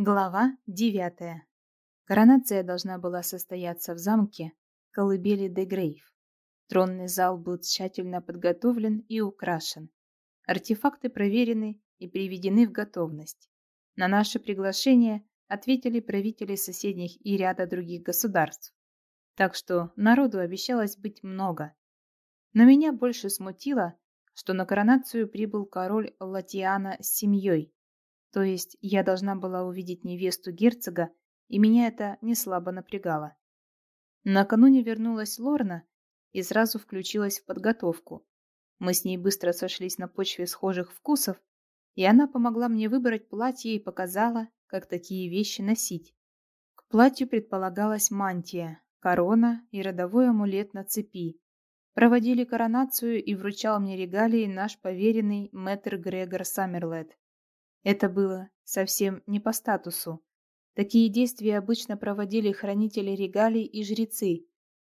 Глава девятая. Коронация должна была состояться в замке Колыбели де Грейв. Тронный зал был тщательно подготовлен и украшен. Артефакты проверены и приведены в готовность. На наше приглашение ответили правители соседних и ряда других государств. Так что народу обещалось быть много. Но меня больше смутило, что на коронацию прибыл король Латиана с семьей, то есть я должна была увидеть невесту герцога, и меня это не слабо напрягало. Накануне вернулась Лорна и сразу включилась в подготовку. Мы с ней быстро сошлись на почве схожих вкусов, и она помогла мне выбрать платье и показала, как такие вещи носить. К платью предполагалась мантия, корона и родовой амулет на цепи. Проводили коронацию и вручал мне регалии наш поверенный мэтр Грегор Саммерлет. Это было совсем не по статусу. Такие действия обычно проводили хранители регалий и жрецы,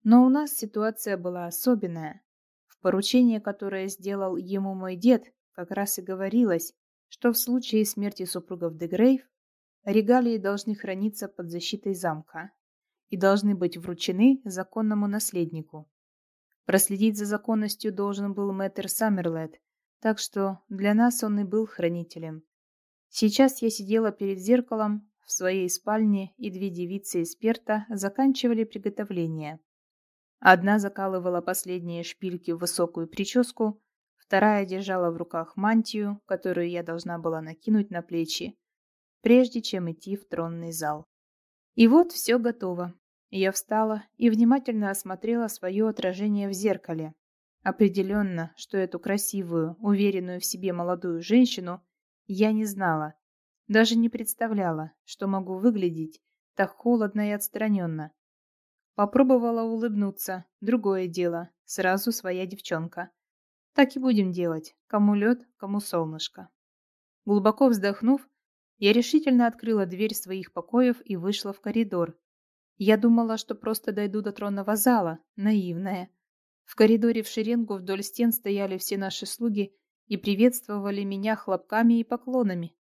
но у нас ситуация была особенная. В поручении, которое сделал ему мой дед, как раз и говорилось, что в случае смерти супругов Дегрейв регалии должны храниться под защитой замка и должны быть вручены законному наследнику. Проследить за законностью должен был мэтр Саммерлет, так что для нас он и был хранителем. Сейчас я сидела перед зеркалом в своей спальне, и две девицы из Перта заканчивали приготовление. Одна закалывала последние шпильки в высокую прическу, вторая держала в руках мантию, которую я должна была накинуть на плечи, прежде чем идти в тронный зал. И вот все готово. Я встала и внимательно осмотрела свое отражение в зеркале. Определенно, что эту красивую, уверенную в себе молодую женщину – я не знала, даже не представляла, что могу выглядеть так холодно и отстраненно. Попробовала улыбнуться, другое дело, сразу своя девчонка. Так и будем делать, кому лед, кому солнышко. Глубоко вздохнув, я решительно открыла дверь своих покоев и вышла в коридор. Я думала, что просто дойду до тронного зала, наивная. В коридоре в шеренгу вдоль стен стояли все наши слуги и приветствовали меня хлопками и поклонами.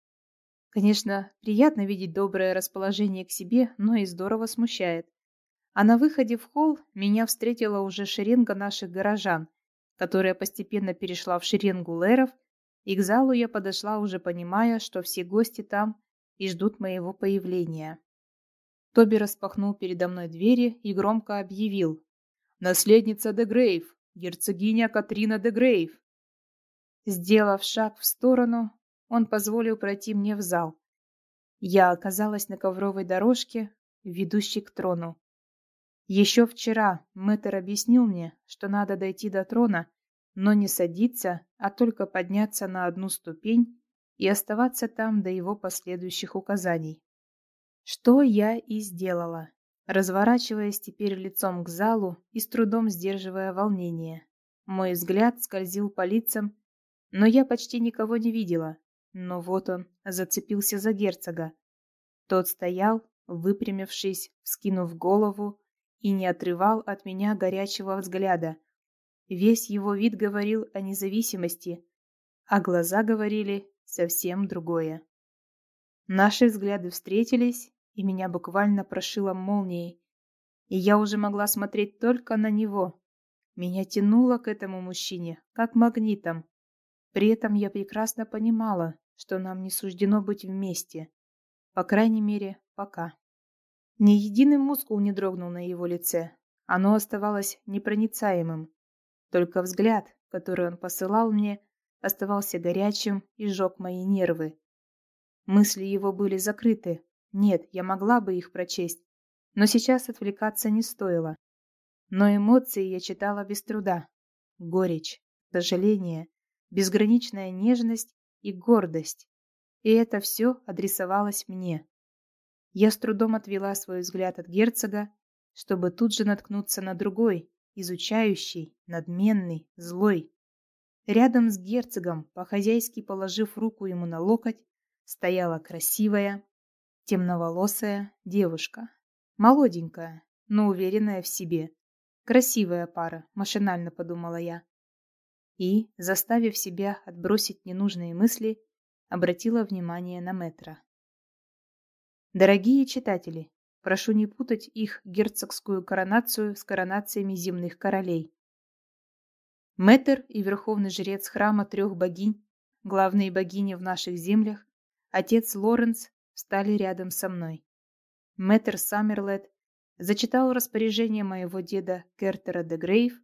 Конечно, приятно видеть доброе расположение к себе, но и здорово смущает. А на выходе в холл меня встретила уже шеренга наших горожан, которая постепенно перешла в шеренгу лэров, и к залу я подошла уже понимая, что все гости там и ждут моего появления. Тоби распахнул передо мной двери и громко объявил. «Наследница де Грейв, герцогиня Катрина де Грейв!» Сделав шаг в сторону, он позволил пройти мне в зал. Я оказалась на ковровой дорожке, ведущей к трону. Еще вчера мэтр объяснил мне, что надо дойти до трона, но не садиться, а только подняться на одну ступень и оставаться там до его последующих указаний. Что я и сделала, разворачиваясь теперь лицом к залу и с трудом сдерживая волнение. Мой взгляд скользил по лицам но я почти никого не видела. Но вот он зацепился за герцога. Тот стоял, выпрямившись, вскинув голову, и не отрывал от меня горячего взгляда. Весь его вид говорил о независимости, а глаза говорили совсем другое. Наши взгляды встретились, и меня буквально прошило молнией. И я уже могла смотреть только на него. Меня тянуло к этому мужчине, как магнитом. При этом я прекрасно понимала, что нам не суждено быть вместе. По крайней мере, пока. Ни единый мускул не дрогнул на его лице. Оно оставалось непроницаемым. Только взгляд, который он посылал мне, оставался горячим и сжег мои нервы. Мысли его были закрыты. Нет, я могла бы их прочесть, но сейчас отвлекаться не стоило. Но эмоции я читала без труда. Горечь, сожаление, безграничная нежность и гордость. И это все адресовалось мне. Я с трудом отвела свой взгляд от герцога, чтобы тут же наткнуться на другой, изучающий, надменный, злой. Рядом с герцогом, по-хозяйски положив руку ему на локоть, стояла красивая, темноволосая девушка. Молоденькая, но уверенная в себе. Красивая пара, машинально подумала я и, заставив себя отбросить ненужные мысли, обратила внимание на Метра. Дорогие читатели, прошу не путать их герцогскую коронацию с коронациями земных королей. Мэтр и верховный жрец храма трех богинь, главные богини в наших землях, отец Лоренс, стали рядом со мной. Мэтр Саммерлет зачитал распоряжение моего деда Кертера де Грейв,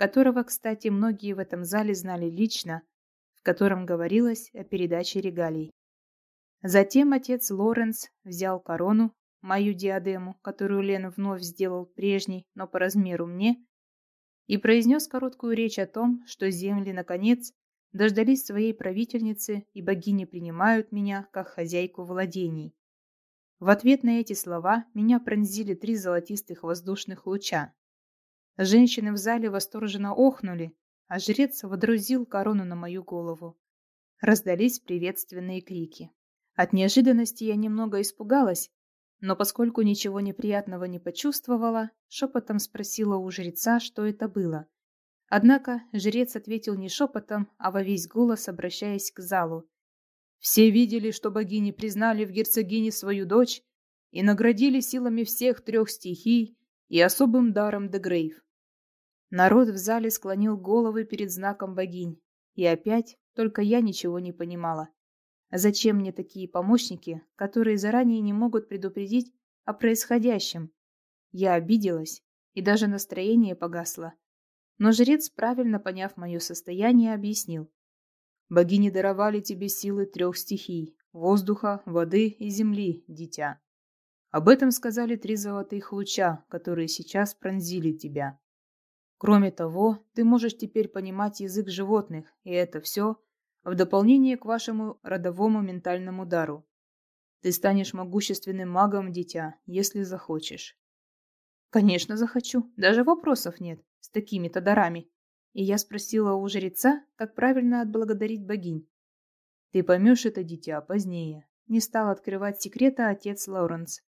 которого, кстати, многие в этом зале знали лично, в котором говорилось о передаче регалий. Затем отец Лоренс взял корону, мою диадему, которую Лен вновь сделал прежней, но по размеру мне, и произнес короткую речь о том, что земли, наконец, дождались своей правительницы, и богини принимают меня как хозяйку владений. В ответ на эти слова меня пронзили три золотистых воздушных луча. Женщины в зале восторженно охнули, а жрец водрузил корону на мою голову. Раздались приветственные крики. От неожиданности я немного испугалась, но поскольку ничего неприятного не почувствовала, шепотом спросила у жреца, что это было. Однако жрец ответил не шепотом, а во весь голос, обращаясь к залу. Все видели, что богини признали в герцогине свою дочь и наградили силами всех трех стихий и особым даром Дегрейв. Народ в зале склонил головы перед знаком богинь, и опять только я ничего не понимала. Зачем мне такие помощники, которые заранее не могут предупредить о происходящем? Я обиделась, и даже настроение погасло. Но жрец, правильно поняв мое состояние, объяснил. Богини даровали тебе силы трех стихий — воздуха, воды и земли, дитя. Об этом сказали три золотых луча, которые сейчас пронзили тебя. Кроме того, ты можешь теперь понимать язык животных, и это все — в дополнение к вашему родовому ментальному дару. Ты станешь могущественным магом, дитя, если захочешь. Конечно, захочу. Даже вопросов нет с такими-то дарами. И я спросила у жреца, как правильно отблагодарить богинь. Ты поймешь это, дитя, позднее. Не стал открывать секрета отец Лоуренс.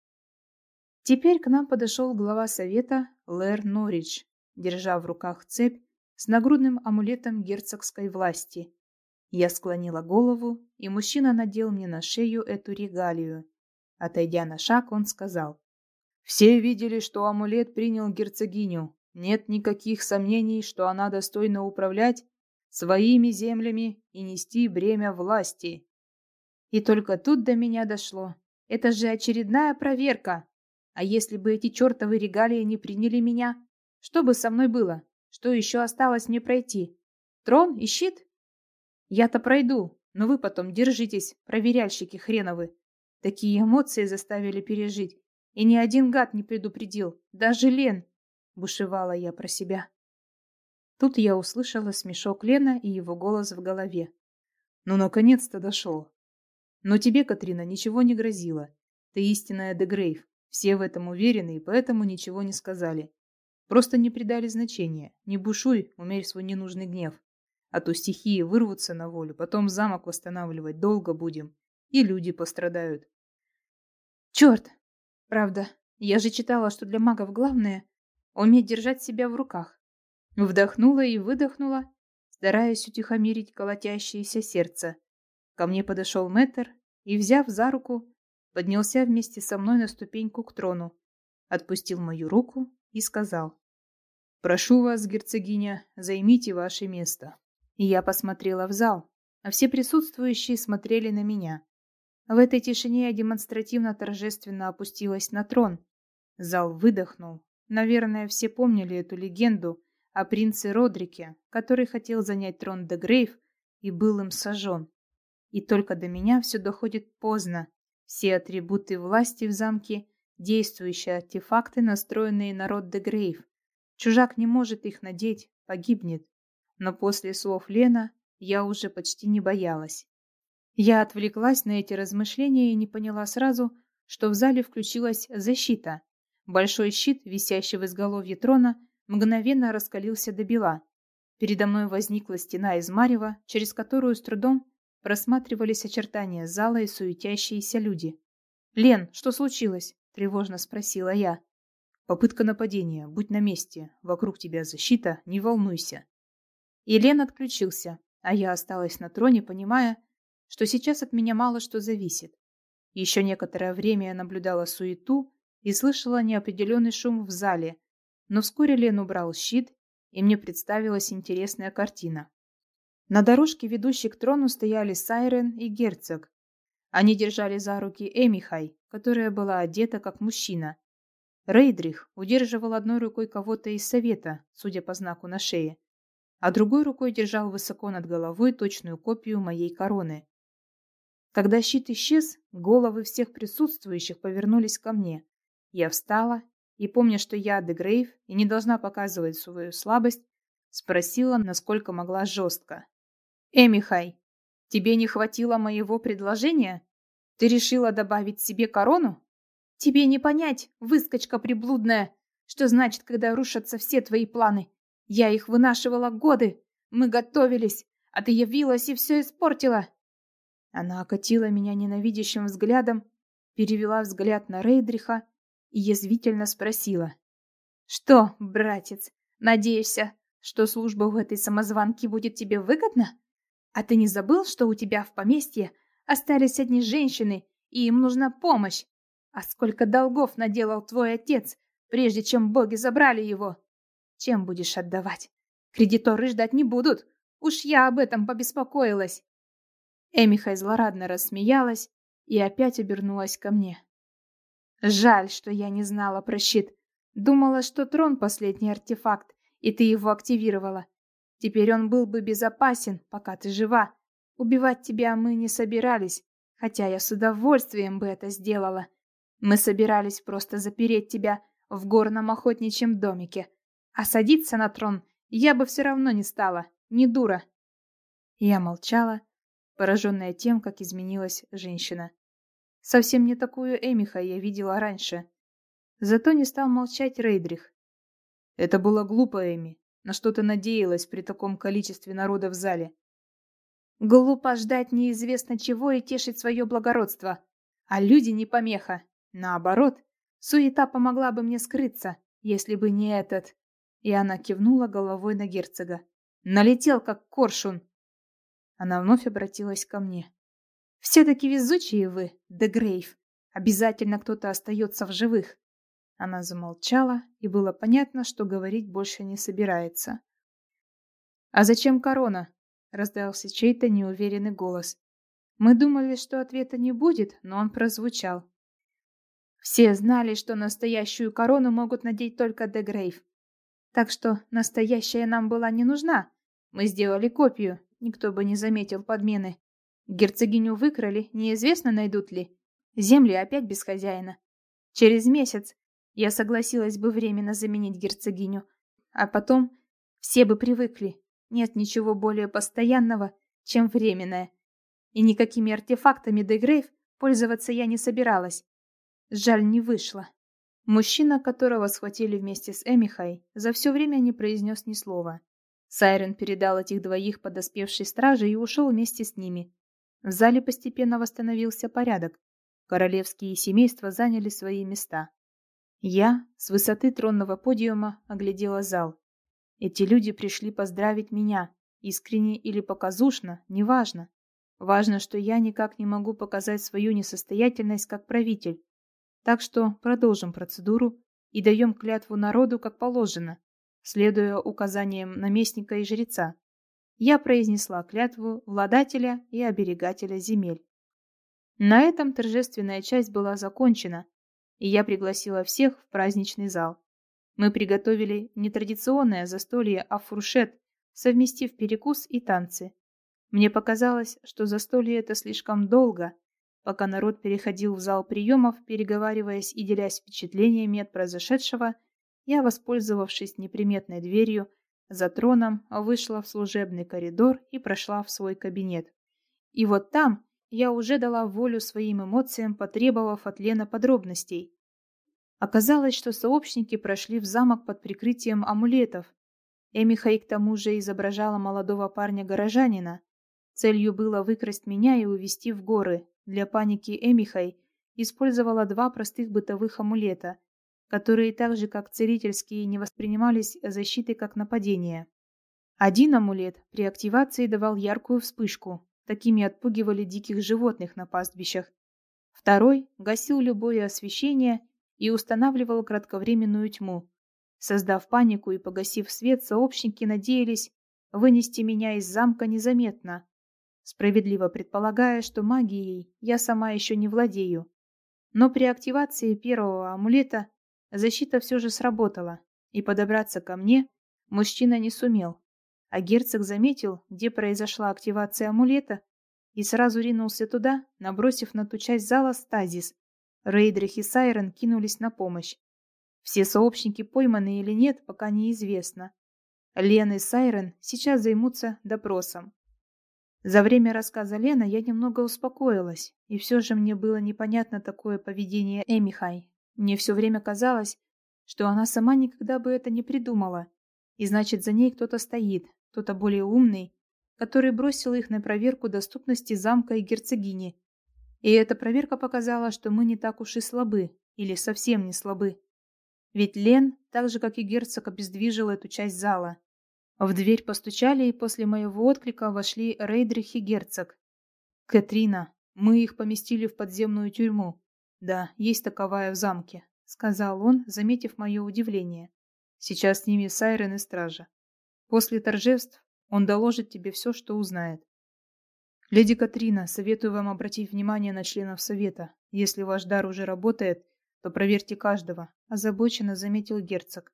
Теперь к нам подошел глава совета Лэр Норридж, держа в руках цепь с нагрудным амулетом герцогской власти я склонила голову, и мужчина надел мне на шею эту регалию. Отойдя на шаг, он сказал. «Все видели, что амулет принял герцогиню. Нет никаких сомнений, что она достойна управлять своими землями и нести бремя власти». И только тут до меня дошло. Это же очередная проверка. А если бы эти чертовы регалии не приняли меня? Что бы со мной было? Что еще осталось мне пройти? Трон и щит? Я-то пройду, но вы потом держитесь, проверяльщики хреновы. Такие эмоции заставили пережить. И ни один гад не предупредил, даже Лен, бушевала я про себя. Тут я услышала смешок Лена и его голос в голове. Ну, наконец-то дошел. Но тебе, Катрина, ничего не грозило. Ты истинная Дегрейв. Все в этом уверены и поэтому ничего не сказали. Просто не придали значения. Не бушуй, умерь свой ненужный гнев. А то стихии вырвутся на волю, потом замок восстанавливать долго будем, и люди пострадают. Черт! Правда, я же читала, что для магов главное — уметь держать себя в руках. Вдохнула и выдохнула, стараясь утихомирить колотящееся сердце. Ко мне подошел мэтр и, взяв за руку, поднялся вместе со мной на ступеньку к трону, отпустил мою руку и сказал. «Прошу вас, герцогиня, займите ваше место». Я посмотрела в зал, а все присутствующие смотрели на меня. В этой тишине я демонстративно торжественно опустилась на трон. Зал выдохнул. Наверное, все помнили эту легенду о принце Родрике, который хотел занять трон де Грейв и был им сожжен. И только до меня все доходит поздно. Все атрибуты власти в замке – действующие артефакты, настроенные на род де Грейв. Чужак не может их надеть, погибнет но после слов Лена я уже почти не боялась. Я отвлеклась на эти размышления и не поняла сразу, что в зале включилась защита. Большой щит, висящий в изголовье трона, мгновенно раскалился до бела. Передо мной возникла стена из марева, через которую с трудом просматривались очертания зала и суетящиеся люди. «Лен, что случилось?» – тревожно спросила я. «Попытка нападения. Будь на месте. Вокруг тебя защита. Не волнуйся». Елен отключился, а я осталась на троне, понимая, что сейчас от меня мало что зависит. Еще некоторое время я наблюдала суету и слышала неопределенный шум в зале, но вскоре Лен убрал щит, и мне представилась интересная картина. На дорожке, ведущей к трону, стояли Сайрен и герцог. Они держали за руки Эмихай, которая была одета как мужчина. Рейдрих удерживал одной рукой кого-то из совета, судя по знаку на шее, а другой рукой держал высоко над головой точную копию моей короны. Когда щит исчез, головы всех присутствующих повернулись ко мне. Я встала и, помня, что я Дегрейв и не должна показывать свою слабость, спросила, насколько могла жестко. «Эмихай, тебе не хватило моего предложения? Ты решила добавить себе корону? Тебе не понять, выскочка приблудная, что значит, когда рушатся все твои планы. Я их вынашивала годы, мы готовились, а ты явилась и все испортила. Она окатила меня ненавидящим взглядом, перевела взгляд на Рейдриха и язвительно спросила. «Что, братец, надеешься, что служба в этой самозванке будет тебе выгодна? А ты не забыл, что у тебя в поместье остались одни женщины, и им нужна помощь? А сколько долгов наделал твой отец, прежде чем боги забрали его? Чем будешь отдавать? Кредиторы ждать не будут. Уж я об этом побеспокоилась. Эмиха злорадно рассмеялась и опять обернулась ко мне. Жаль, что я не знала про щит. Думала, что трон последний артефакт, и ты его активировала. Теперь он был бы безопасен, пока ты жива. Убивать тебя мы не собирались, хотя я с удовольствием бы это сделала. Мы собирались просто запереть тебя в горном охотничьем домике. А садиться на трон я бы все равно не стала, не дура. Я молчала, пораженная тем, как изменилась женщина. Совсем не такую Эмиха я видела раньше. Зато не стал молчать Рейдрих. Это было глупо, Эми. На что ты надеялась при таком количестве народа в зале? Глупо ждать неизвестно чего и тешить свое благородство. А люди не помеха. Наоборот, суета помогла бы мне скрыться, если бы не этот. И она кивнула головой на герцога. Налетел, как коршун. Она вновь обратилась ко мне. «Все-таки везучие вы, Дегрейв. Обязательно кто-то остается в живых». Она замолчала, и было понятно, что говорить больше не собирается. «А зачем корона?» — раздался чей-то неуверенный голос. Мы думали, что ответа не будет, но он прозвучал. Все знали, что настоящую корону могут надеть только Дегрейв. Так что настоящая нам была не нужна. Мы сделали копию, никто бы не заметил подмены. Герцогиню выкрали, неизвестно, найдут ли. Земли опять без хозяина. Через месяц я согласилась бы временно заменить герцогиню, а потом все бы привыкли. Нет ничего более постоянного, чем временное. И никакими артефактами Дегрейв пользоваться я не собиралась. Жаль, не вышло. Мужчина, которого схватили вместе с Эмихой, за все время не произнес ни слова. Сайрен передал этих двоих подоспевшей страже и ушел вместе с ними. В зале постепенно восстановился порядок. Королевские семейства заняли свои места. Я с высоты тронного подиума оглядела зал. Эти люди пришли поздравить меня, искренне или показушно, неважно. Важно, что я никак не могу показать свою несостоятельность как правитель. Так что продолжим процедуру и даем клятву народу, как положено, следуя указаниям наместника и жреца. Я произнесла клятву владателя и оберегателя земель. На этом торжественная часть была закончена, и я пригласила всех в праздничный зал. Мы приготовили не традиционное застолье, а фуршет, совместив перекус и танцы. Мне показалось, что застолье это слишком долго, пока народ переходил в зал приемов, переговариваясь и делясь впечатлениями от произошедшего, я, воспользовавшись неприметной дверью за троном, вышла в служебный коридор и прошла в свой кабинет. И вот там я уже дала волю своим эмоциям, потребовав от Лены подробностей. Оказалось, что сообщники прошли в замок под прикрытием амулетов. Эмихай к тому же изображала молодого парня-горожанина. Целью было выкрасть меня и увезти в горы. Для паники Эмихай использовала два простых бытовых амулета — которые так же, как целительские, не воспринимались защитой как нападение. Один амулет при активации давал яркую вспышку, такими отпугивали диких животных на пастбищах. Второй гасил любое освещение и устанавливал кратковременную тьму. Создав панику и погасив свет, сообщники надеялись вынести меня из замка незаметно, справедливо предполагая, что магией я сама еще не владею. Но при активации первого амулета защита все же сработала, и подобраться ко мне мужчина не сумел. А герцог заметил, где произошла активация амулета, и сразу ринулся туда, набросив на ту часть зала стазис. Рейдрих и Сайрон кинулись на помощь. Все сообщники пойманы или нет, пока неизвестно. Лен и Сайрон сейчас займутся допросом. За время рассказа Лена я немного успокоилась, и все же мне было непонятно такое поведение Эмихай. Мне все время казалось, что она сама никогда бы это не придумала, и значит, за ней кто-то стоит, кто-то более умный, который бросил их на проверку доступности замка и герцогини. И эта проверка показала, что мы не так уж и слабы, или совсем не слабы. Ведь Лен, так же как и герцог, обездвижил эту часть зала. В дверь постучали, и после моего отклика вошли Рейдрих и герцог. «Катрина, мы их поместили в подземную тюрьму. Да, есть таковая в замке», — сказал он, заметив мое удивление. «Сейчас с ними Сайрен и стража. После торжеств он доложит тебе все, что узнает. Леди Катрина, советую вам обратить внимание на членов совета. Если ваш дар уже работает, то проверьте каждого, озабоченно заметил герцог.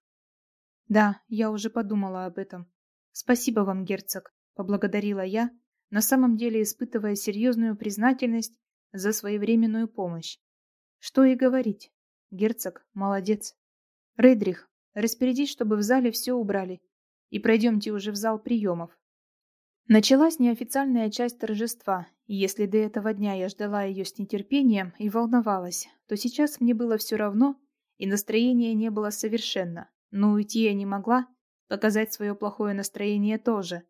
Да, я уже подумала об этом. Спасибо вам, герцог, поблагодарила я, на самом деле испытывая серьезную признательность за своевременную помощь. Что и говорить. Герцог молодец. Рейдрих, распорядись, чтобы в зале все убрали. И пройдемте уже в зал приемов. Началась неофициальная часть торжества, и если до этого дня я ждала ее с нетерпением и волновалась, то сейчас мне было все равно, и настроения не было совершенно. Но уйти я не могла, Показать свое плохое настроение тоже.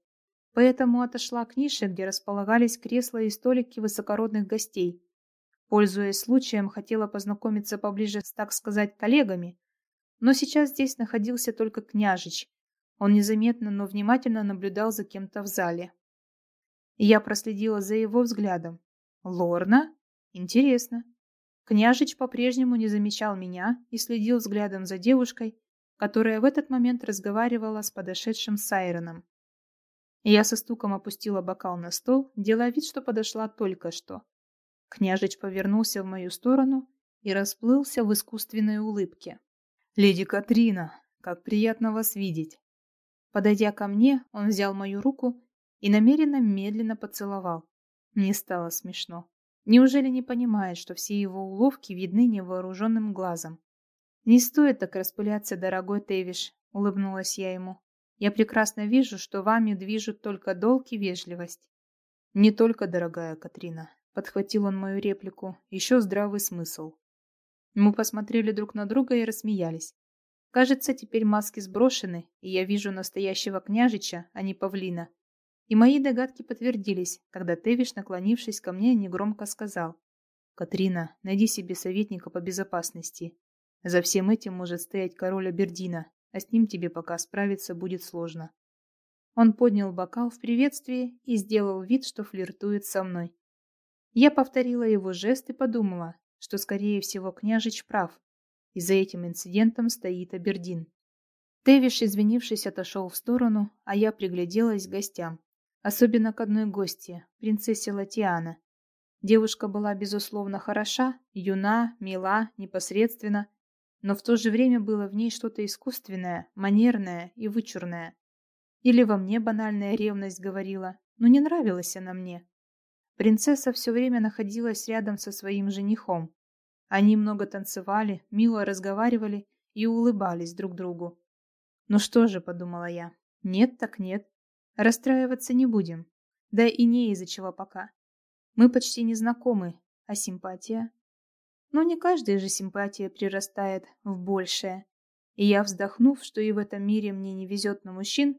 Поэтому отошла к нише, где располагались кресла и столики высокородных гостей. Пользуясь случаем, хотела познакомиться поближе с, так сказать, коллегами. Но сейчас здесь находился только княжич. Он незаметно, но внимательно наблюдал за кем-то в зале. Я проследила за его взглядом. Лорна? Интересно. Княжич по-прежнему не замечал меня и следил взглядом за девушкой, которая в этот момент разговаривала с подошедшим Сайроном. Я со стуком опустила бокал на стол, делая вид, что подошла только что. Княжич повернулся в мою сторону и расплылся в искусственной улыбке. «Леди Катрина, как приятно вас видеть!» Подойдя ко мне, он взял мою руку и намеренно медленно поцеловал. Мне стало смешно. Неужели не понимает, что все его уловки видны невооруженным глазом? «Не стоит так распыляться, дорогой Тевиш», — улыбнулась я ему. «Я прекрасно вижу, что вами движут только долг и вежливость». «Не только, дорогая Катрина», — подхватил он мою реплику, — «еще здравый смысл». Мы посмотрели друг на друга и рассмеялись. Кажется, теперь маски сброшены, и я вижу настоящего княжича, а не павлина. И мои догадки подтвердились, когда Тевиш, наклонившись ко мне, негромко сказал. «Катрина, найди себе советника по безопасности. За всем этим может стоять король Абердина, а с ним тебе пока справиться будет сложно. Он поднял бокал в приветствии и сделал вид, что флиртует со мной. Я повторила его жест и подумала, что, скорее всего, княжич прав, и за этим инцидентом стоит Абердин. Тевиш, извинившись, отошел в сторону, а я пригляделась к гостям, особенно к одной гостье, принцессе Латиана. Девушка была, безусловно, хороша, юна, мила, непосредственно, но в то же время было в ней что-то искусственное, манерное и вычурное. Или во мне банальная ревность говорила, но не нравилась она мне. Принцесса все время находилась рядом со своим женихом. Они много танцевали, мило разговаривали и улыбались друг другу. «Ну что же», — подумала я, — «нет так нет. Расстраиваться не будем. Да и не из-за чего пока. Мы почти не знакомы, а симпатия но не каждая же симпатия прирастает в большее. И я, вздохнув, что и в этом мире мне не везет на мужчин,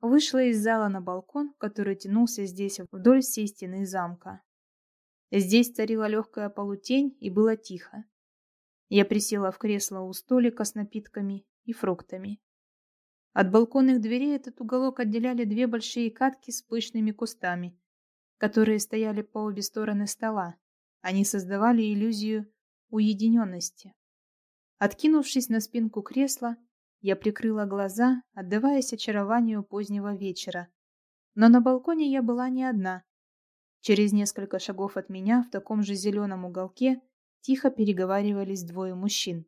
вышла из зала на балкон, который тянулся здесь вдоль всей стены замка. Здесь царила легкая полутень и было тихо. Я присела в кресло у столика с напитками и фруктами. От балконных дверей этот уголок отделяли две большие катки с пышными кустами, которые стояли по обе стороны стола, Они создавали иллюзию уединенности. Откинувшись на спинку кресла, я прикрыла глаза, отдаваясь очарованию позднего вечера. Но на балконе я была не одна. Через несколько шагов от меня в таком же зеленом уголке тихо переговаривались двое мужчин.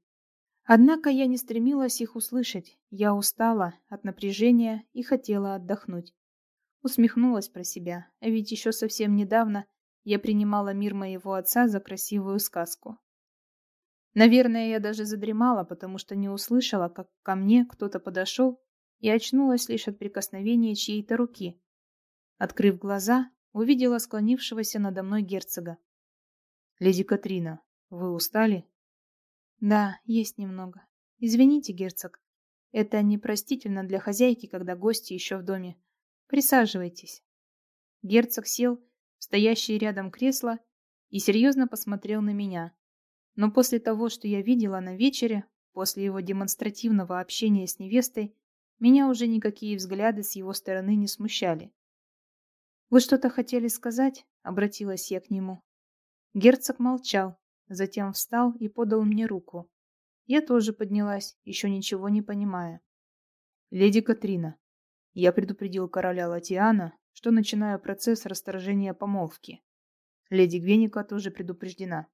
Однако я не стремилась их услышать. Я устала от напряжения и хотела отдохнуть. Усмехнулась про себя, а ведь еще совсем недавно я принимала мир моего отца за красивую сказку. Наверное, я даже задремала, потому что не услышала, как ко мне кто-то подошел и очнулась лишь от прикосновения чьей-то руки. Открыв глаза, увидела склонившегося надо мной герцога. «Леди Катрина, вы устали?» Да, есть немного. Извините, герцог. Это непростительно для хозяйки, когда гости еще в доме. Присаживайтесь. Герцог сел в стоящее рядом кресло и серьезно посмотрел на меня. Но после того, что я видела на вечере, после его демонстративного общения с невестой, меня уже никакие взгляды с его стороны не смущали. «Вы что-то хотели сказать?» — обратилась я к нему. Герцог молчал, Затем встал и подал мне руку. Я тоже поднялась, еще ничего не понимая. «Леди Катрина, я предупредил короля Латиана, что начинаю процесс расторжения помолвки. Леди Гвеника тоже предупреждена».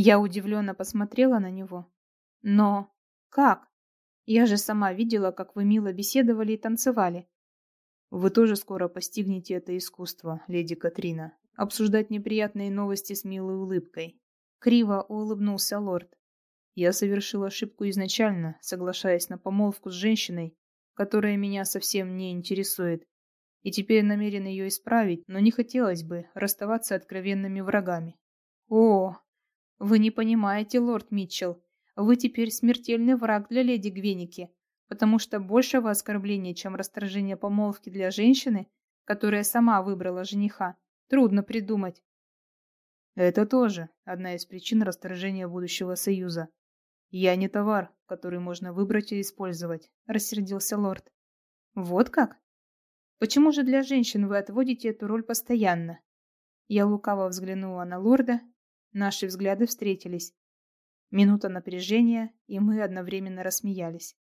Я удивленно посмотрела на него. «Но как? Я же сама видела, как вы мило беседовали и танцевали». «Вы тоже скоро постигнете это искусство, леди Катрина, обсуждать неприятные новости с милой улыбкой, Криво улыбнулся лорд. Я совершил ошибку изначально, соглашаясь на помолвку с женщиной, которая меня совсем не интересует, и теперь намерен ее исправить, но не хотелось бы расставаться откровенными врагами. О, вы не понимаете, лорд Митчелл, вы теперь смертельный враг для леди Гвеники, потому что большего оскорбления, чем расторжение помолвки для женщины, которая сама выбрала жениха, трудно придумать. Это тоже одна из причин расторжения будущего союза. Я не товар, который можно выбрать и использовать, рассердился лорд. Вот как? Почему же для женщин вы отводите эту роль постоянно? Я лукаво взглянула на лорда, наши взгляды встретились. Минута напряжения, и мы одновременно рассмеялись.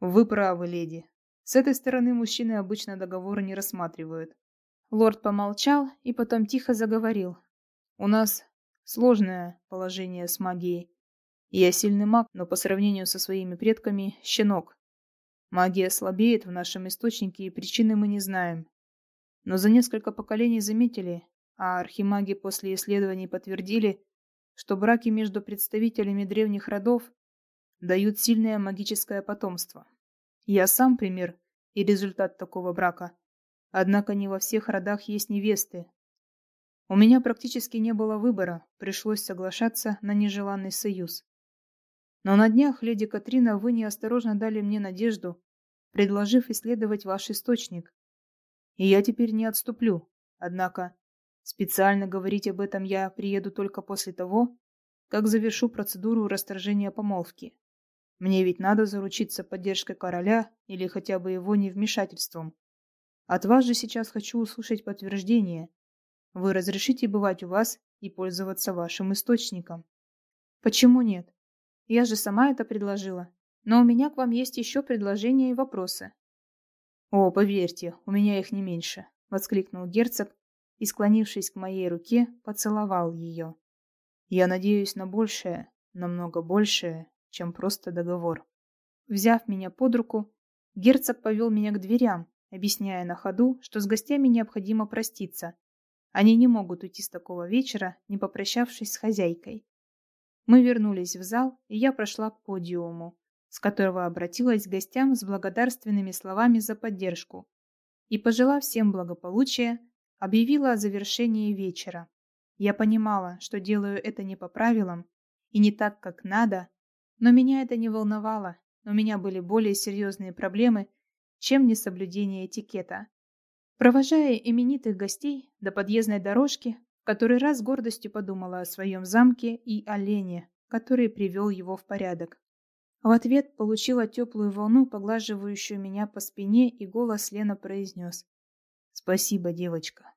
Вы правы, леди. С этой стороны мужчины обычно договоры не рассматривают. Лорд помолчал и потом тихо заговорил, у нас сложное положение с магией. Я сильный маг, но по сравнению со своими предками – щенок. Магия слабеет в нашем источнике, и причины мы не знаем. Но за несколько поколений заметили, а архимаги после исследований подтвердили, что браки между представителями древних родов дают сильное магическое потомство. Я сам пример и результат такого брака. Однако не во всех родах есть невесты, у меня практически не было выбора, пришлось соглашаться на нежеланный союз. Но на днях, леди Катрина, вы неосторожно дали мне надежду, предложив исследовать ваш источник. И я теперь не отступлю. Однако, специально говорить об этом я приеду только после того, как завершу процедуру расторжения помолвки. Мне ведь надо заручиться поддержкой короля или хотя бы его невмешательством. От вас же сейчас хочу услышать подтверждение, вы разрешите бывать у вас и пользоваться вашим источником. Почему нет? Я же сама это предложила. Но у меня к вам есть еще предложения и вопросы. О, поверьте, у меня их не меньше, воскликнул герцог и, склонившись к моей руке, поцеловал ее. Я надеюсь на большее, намного большее, чем просто договор. Взяв меня под руку, герцог повел меня к дверям, объясняя на ходу, что с гостями необходимо проститься, они не могут уйти с такого вечера, не попрощавшись с хозяйкой. Мы вернулись в зал, и я прошла к подиуму, с которого обратилась к гостям с благодарственными словами за поддержку и, пожелав всем благополучия, объявила о завершении вечера. Я понимала, что делаю это не по правилам и не так, как надо, но меня это не волновало, у меня были более серьезные проблемы, чем несоблюдение этикета. Провожая именитых гостей до подъездной дорожки, который раз с гордостью подумала о своем замке и олене, который привел его в порядок. В ответ получила теплую волну, поглаживающую меня по спине, и голос Лена произнес. «Спасибо, девочка.